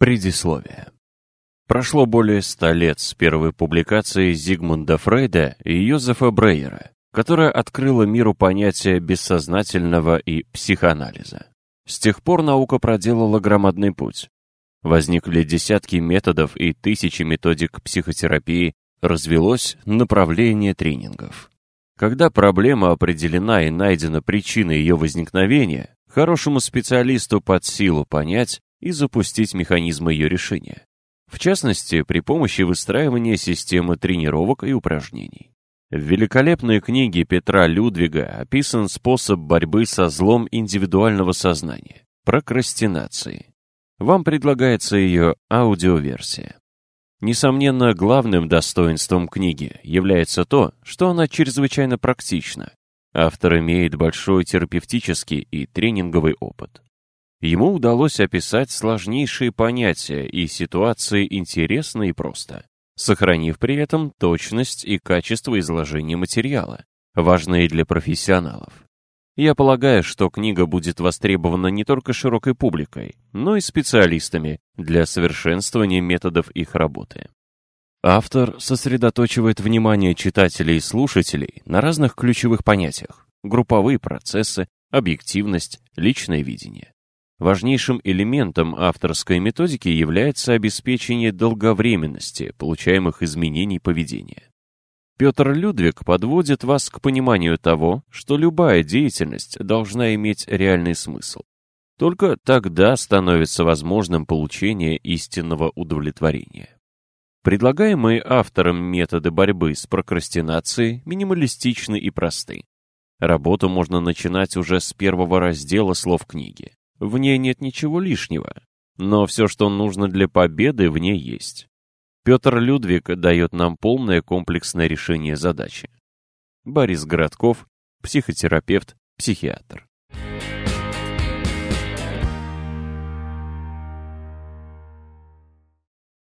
Предисловие. Прошло более ста лет с первой публикации Зигмунда Фрейда и Йозефа Брейера, которая открыла миру понятие бессознательного и психоанализа. С тех пор наука проделала громадный путь. Возникли десятки методов и тысячи методик психотерапии, развелось направление тренингов. Когда проблема определена и найдена причина ее возникновения, хорошему специалисту под силу понять и запустить механизмы ее решения. В частности, при помощи выстраивания системы тренировок и упражнений. В великолепной книге Петра Людвига описан способ борьбы со злом индивидуального сознания – прокрастинации. Вам предлагается ее аудиоверсия. Несомненно, главным достоинством книги является то, что она чрезвычайно практична. Автор имеет большой терапевтический и тренинговый опыт. Ему удалось описать сложнейшие понятия и ситуации интересно и просто, сохранив при этом точность и качество изложения материала, важные для профессионалов. Я полагаю, что книга будет востребована не только широкой публикой, но и специалистами для совершенствования методов их работы. Автор сосредоточивает внимание читателей и слушателей на разных ключевых понятиях – групповые процессы, объективность, личное видение. Важнейшим элементом авторской методики является обеспечение долговременности получаемых изменений поведения. Петр Людвиг подводит вас к пониманию того, что любая деятельность должна иметь реальный смысл. Только тогда становится возможным получение истинного удовлетворения. Предлагаемые автором методы борьбы с прокрастинацией минималистичны и просты. Работу можно начинать уже с первого раздела слов книги. В ней нет ничего лишнего, но все, что нужно для победы, в ней есть. Петр Людвиг дает нам полное комплексное решение задачи. Борис Городков, психотерапевт, психиатр.